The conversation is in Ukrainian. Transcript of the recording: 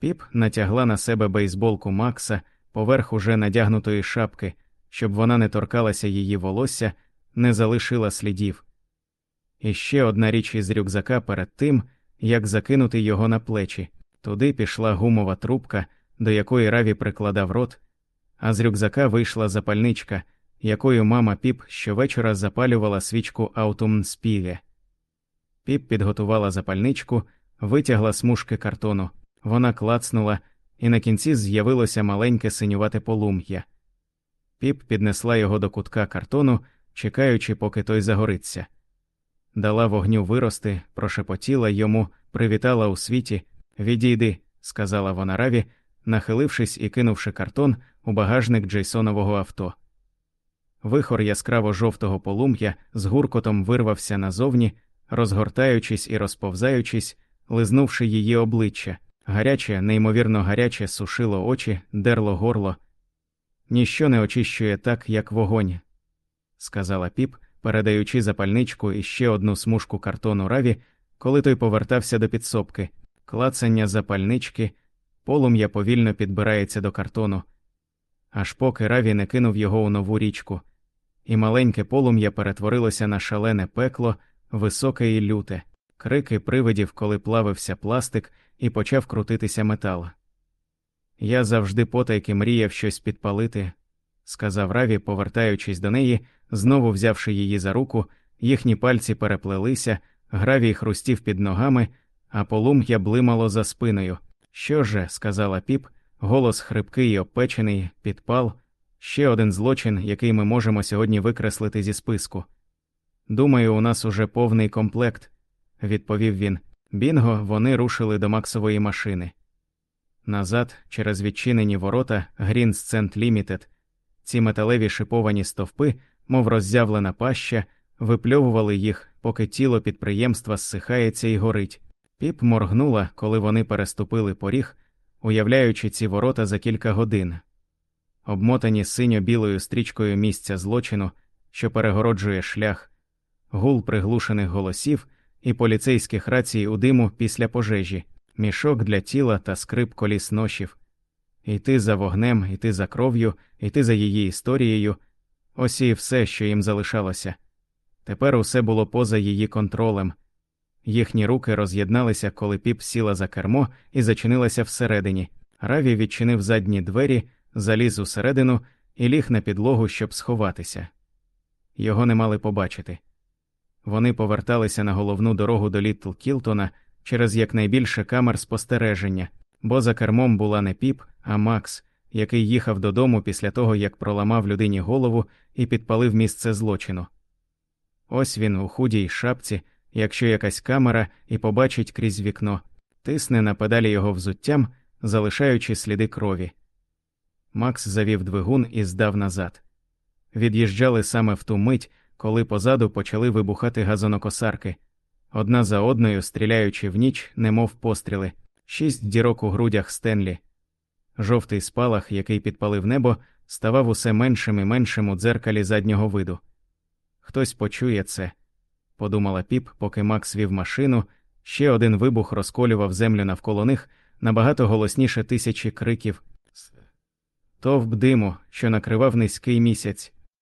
Піп натягла на себе бейсболку Макса поверх уже надягнутої шапки, щоб вона не торкалася її волосся, не залишила слідів. І ще одна річ із рюкзака перед тим, як закинути його на плечі. Туди пішла гумова трубка, до якої Раві прикладав рот, а з рюкзака вийшла запальничка, якою мама піп щовечора запалювала свічку Аутумнспіве. Піп підготувала запальничку, витягла смужки картону. Вона клацнула, і на кінці з'явилося маленьке синювате полум'я. Піп піднесла його до кутка картону, чекаючи, поки той загориться. Дала вогню вирости, прошепотіла йому, привітала у світі. Відійди, сказала вона Раві, нахилившись і кинувши картон у багажник Джейсонового авто. Вихор яскраво жовтого полум'я з гуркотом вирвався назовні, розгортаючись і розповзаючись, лизнувши її обличчя. Гаряче, неймовірно гаряче сушило очі, дерло горло. Ніщо не очищує так, як вогонь, сказала піп, передаючи запальничку і ще одну смужку картону раві, коли той повертався до підсобки, клацання запальнички, полум'я повільно підбирається до картону, аж поки раві не кинув його у нову річку, і маленьке полум'я перетворилося на шалене пекло, високе і люте, крики привидів, коли плавився пластик і почав крутитися метал. Я завжди потайки мріяв щось підпалити, сказав Раві, повертаючись до неї, знову взявши її за руку, їхні пальці переплелися, гравій хрустів під ногами, а полум'я блимало за спиною. Що же, сказала піп, голос хрипкий і обпечений, підпал, ще один злочин, який ми можемо сьогодні викреслити зі списку. Думаю, у нас уже повний комплект, відповів він. Бінго, вони рушили до Максової машини. Назад, через відчинені ворота Green Scent Limited, ці металеві шиповані стовпи, мов роззявлена паща, випльовували їх, поки тіло підприємства зсихається і горить. Піп моргнула, коли вони переступили поріг, уявляючи ці ворота за кілька годин. Обмотані синьо-білою стрічкою місця злочину, що перегороджує шлях, гул приглушених голосів і поліцейських рацій у диму після пожежі, мішок для тіла та скрип коліс ношів. Йти за вогнем, йти за кров'ю, йти за її історією ось і все, що їм залишалося. Тепер усе було поза її контролем. Їхні руки роз'єдналися, коли піп сіла за кермо і зачинилася всередині. Раві відчинив задні двері, заліз усередину і ліг на підлогу, щоб сховатися. Його не мали побачити. Вони поверталися на головну дорогу до Літл Кілтона через якнайбільше камер спостереження, бо за кермом була не піп, а Макс, який їхав додому після того, як проламав людині голову і підпалив місце злочину. Ось він у худій шапці, якщо якась камера і побачить крізь вікно, тисне на педалі його взуттям, залишаючи сліди крові. Макс завів двигун і здав назад. Від'їжджали саме в ту мить, коли позаду почали вибухати газонокосарки, одна за одною стріляючи в ніч, немов постріли, шість дірок у грудях Стенлі. Жовтий спалах, який підпалив небо, ставав усе меншим і меншим у дзеркалі заднього виду. Хтось почує це, подумала піп, поки Макс вів машину, ще один вибух розколював землю навколо них набагато голосніше тисячі криків. Товп диму, що накривав низький місяць.